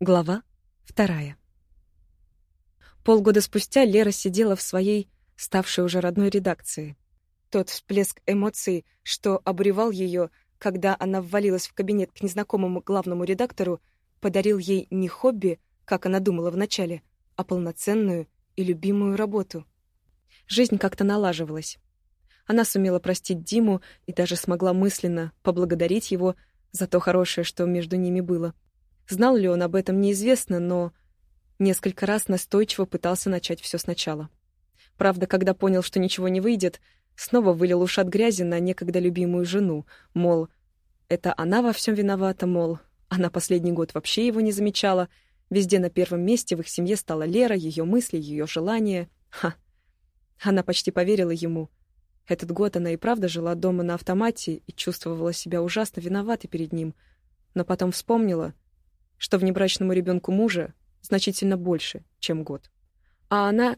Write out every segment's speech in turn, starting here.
Глава вторая. Полгода спустя Лера сидела в своей, ставшей уже родной редакции. Тот всплеск эмоций, что обуревал ее, когда она ввалилась в кабинет к незнакомому главному редактору, подарил ей не хобби, как она думала вначале, а полноценную и любимую работу. Жизнь как-то налаживалась. Она сумела простить Диму и даже смогла мысленно поблагодарить его за то хорошее, что между ними было — Знал ли он об этом, неизвестно, но несколько раз настойчиво пытался начать все сначала. Правда, когда понял, что ничего не выйдет, снова вылил ушат грязи на некогда любимую жену, мол, это она во всем виновата, мол, она последний год вообще его не замечала, везде на первом месте в их семье стала Лера, ее мысли, ее желания. Ха! Она почти поверила ему. Этот год она и правда жила дома на автомате и чувствовала себя ужасно виноватой перед ним, но потом вспомнила — что внебрачному ребенку мужа значительно больше, чем год. А она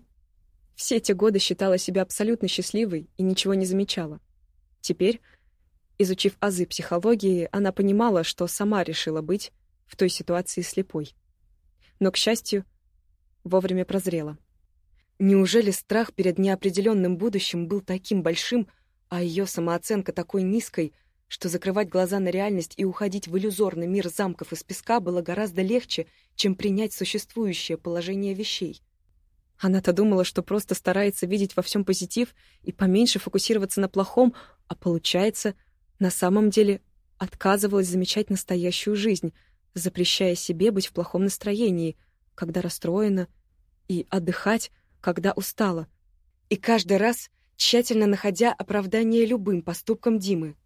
все эти годы считала себя абсолютно счастливой и ничего не замечала. Теперь, изучив азы психологии, она понимала, что сама решила быть в той ситуации слепой. Но, к счастью, вовремя прозрела. Неужели страх перед неопределенным будущим был таким большим, а ее самооценка такой низкой — что закрывать глаза на реальность и уходить в иллюзорный мир замков из песка было гораздо легче, чем принять существующее положение вещей. Она-то думала, что просто старается видеть во всем позитив и поменьше фокусироваться на плохом, а получается, на самом деле отказывалась замечать настоящую жизнь, запрещая себе быть в плохом настроении, когда расстроена, и отдыхать, когда устала. И каждый раз тщательно находя оправдание любым поступкам Димы,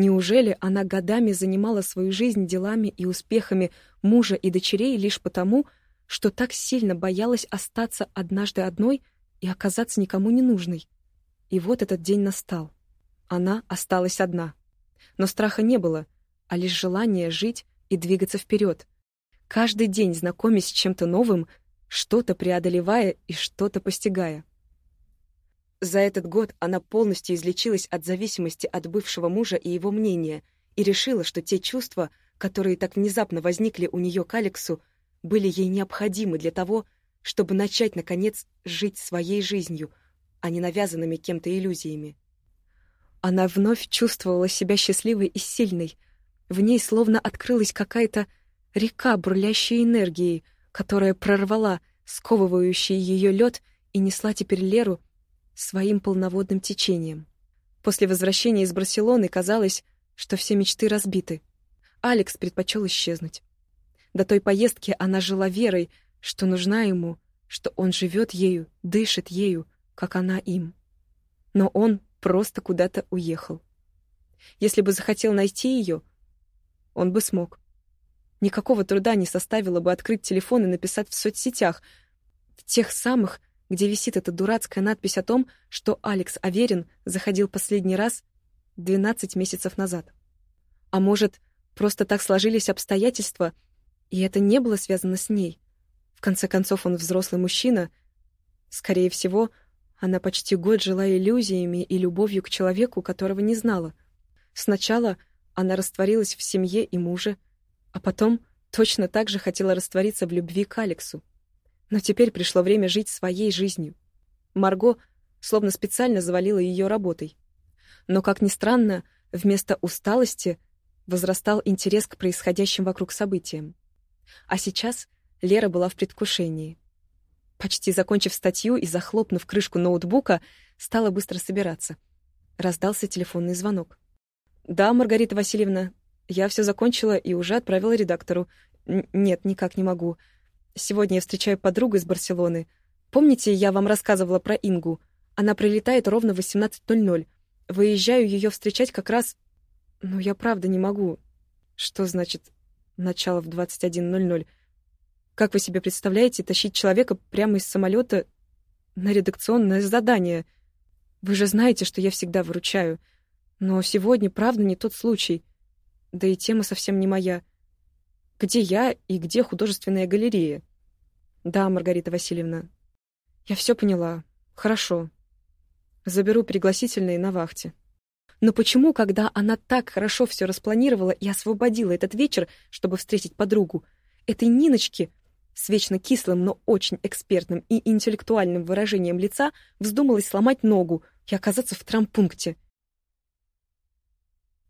Неужели она годами занимала свою жизнь делами и успехами мужа и дочерей лишь потому, что так сильно боялась остаться однажды одной и оказаться никому не нужной? И вот этот день настал. Она осталась одна. Но страха не было, а лишь желание жить и двигаться вперед. Каждый день знакомясь с чем-то новым, что-то преодолевая и что-то постигая. За этот год она полностью излечилась от зависимости от бывшего мужа и его мнения и решила, что те чувства, которые так внезапно возникли у нее к Алексу, были ей необходимы для того, чтобы начать, наконец, жить своей жизнью, а не навязанными кем-то иллюзиями. Она вновь чувствовала себя счастливой и сильной. В ней словно открылась какая-то река бурлящей энергии, которая прорвала сковывающий ее лед и несла теперь Леру своим полноводным течением. После возвращения из Барселоны казалось, что все мечты разбиты. Алекс предпочел исчезнуть. До той поездки она жила верой, что нужна ему, что он живет ею, дышит ею, как она им. Но он просто куда-то уехал. Если бы захотел найти ее, он бы смог. Никакого труда не составило бы открыть телефон и написать в соцсетях, в тех самых, где висит эта дурацкая надпись о том, что Алекс Аверин заходил последний раз 12 месяцев назад. А может, просто так сложились обстоятельства, и это не было связано с ней. В конце концов, он взрослый мужчина. Скорее всего, она почти год жила иллюзиями и любовью к человеку, которого не знала. Сначала она растворилась в семье и муже, а потом точно так же хотела раствориться в любви к Алексу. Но теперь пришло время жить своей жизнью. Марго словно специально завалила ее работой. Но, как ни странно, вместо усталости возрастал интерес к происходящим вокруг событиям. А сейчас Лера была в предвкушении. Почти закончив статью и захлопнув крышку ноутбука, стала быстро собираться. Раздался телефонный звонок. «Да, Маргарита Васильевна, я все закончила и уже отправила редактору. Н нет, никак не могу. Сегодня я встречаю подругу из Барселоны. Помните, я вам рассказывала про Ингу? Она прилетает ровно в 18.00. Выезжаю ее встречать как раз... Ну, я правда не могу. Что значит начало в 21.00? Как вы себе представляете тащить человека прямо из самолета на редакционное задание? Вы же знаете, что я всегда выручаю. Но сегодня, правда, не тот случай. Да и тема совсем не моя. Где я и где художественная галерея? Да, Маргарита Васильевна. Я все поняла. Хорошо. Заберу пригласительные на вахте. Но почему, когда она так хорошо все распланировала и освободила этот вечер, чтобы встретить подругу, этой Ниночке с вечно кислым, но очень экспертным и интеллектуальным выражением лица вздумалось сломать ногу и оказаться в травмпункте.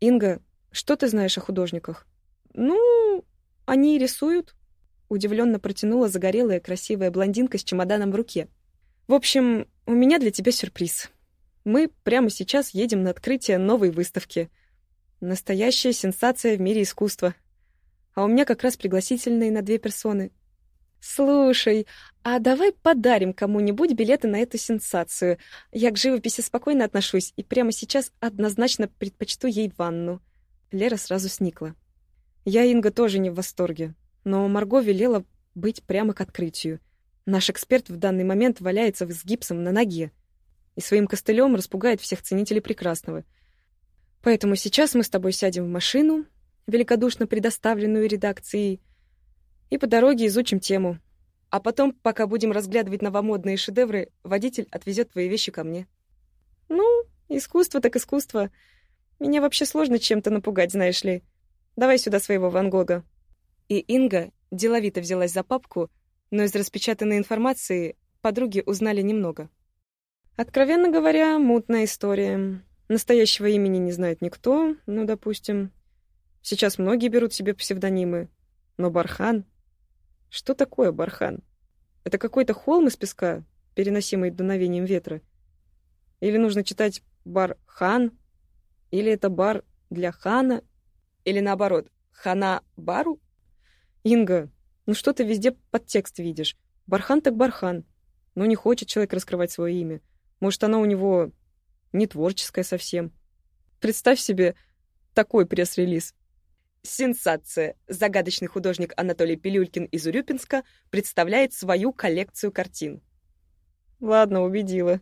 «Инга, что ты знаешь о художниках?» «Ну, они рисуют», — удивленно протянула загорелая красивая блондинка с чемоданом в руке. «В общем, у меня для тебя сюрприз. Мы прямо сейчас едем на открытие новой выставки. Настоящая сенсация в мире искусства. А у меня как раз пригласительные на две персоны. «Слушай, а давай подарим кому-нибудь билеты на эту сенсацию. Я к живописи спокойно отношусь и прямо сейчас однозначно предпочту ей ванну». Лера сразу сникла. Я, Инга, тоже не в восторге. Но Марго велела быть прямо к открытию. Наш эксперт в данный момент валяется с гипсом на ноге и своим костылем распугает всех ценителей прекрасного. Поэтому сейчас мы с тобой сядем в машину, великодушно предоставленную редакцией, и по дороге изучим тему. А потом, пока будем разглядывать новомодные шедевры, водитель отвезет твои вещи ко мне. Ну, искусство так искусство. Меня вообще сложно чем-то напугать, знаешь ли. Давай сюда своего Ван Гога. И Инга деловито взялась за папку, но из распечатанной информации подруги узнали немного. Откровенно говоря, мутная история. Настоящего имени не знает никто, ну, допустим. Сейчас многие берут себе псевдонимы. Но Бархан что такое бархан? Это какой-то холм из песка, переносимый дуновением ветра? Или нужно читать бархан? Или это бар для хана? Или наоборот, хана бару? Инга, ну что ты везде подтекст видишь? Бархан так бархан. Но не хочет человек раскрывать свое имя. Может, оно у него не творческое совсем. Представь себе такой пресс-релиз. Сенсация! Загадочный художник Анатолий Пилюлькин из Урюпинска представляет свою коллекцию картин. Ладно, убедила.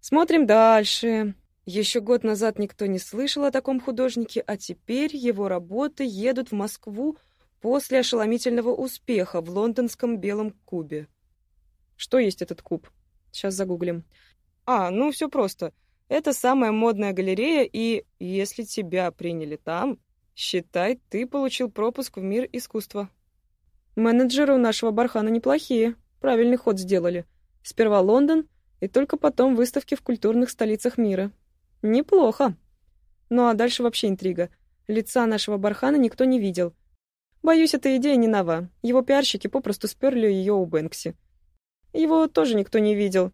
Смотрим дальше. Еще год назад никто не слышал о таком художнике, а теперь его работы едут в Москву после ошеломительного успеха в лондонском Белом кубе. Что есть этот куб? Сейчас загуглим. А, ну все просто. Это самая модная галерея, и если тебя приняли там, Считай, ты получил пропуск в мир искусства. Менеджеры у нашего Бархана неплохие. Правильный ход сделали. Сперва Лондон, и только потом выставки в культурных столицах мира. Неплохо. Ну а дальше вообще интрига. Лица нашего Бархана никто не видел. Боюсь, эта идея не нова. Его пиарщики попросту сперли ее у Бэнкси. Его тоже никто не видел.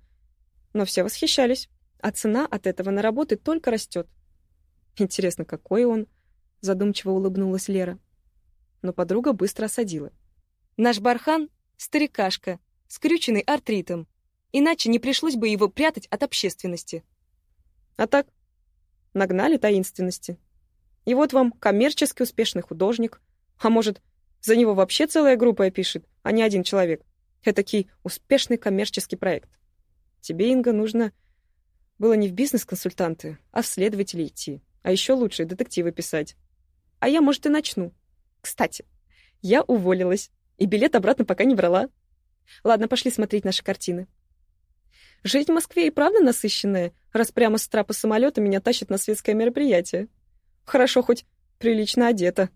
Но все восхищались. А цена от этого на работы только растет. Интересно, какой он? задумчиво улыбнулась Лера. Но подруга быстро осадила. Наш бархан — старикашка, скрюченный артритом. Иначе не пришлось бы его прятать от общественности. А так, нагнали таинственности. И вот вам коммерчески успешный художник. А может, за него вообще целая группа пишет, а не один человек. Этакий успешный коммерческий проект. Тебе, Инга, нужно было не в бизнес-консультанты, а в следователи идти. А еще лучше детективы писать. А я, может, и начну. Кстати, я уволилась, и билет обратно пока не брала. Ладно, пошли смотреть наши картины. Жизнь в Москве и правда насыщенная, раз прямо с трапа самолета меня тащат на светское мероприятие. Хорошо, хоть прилично одета.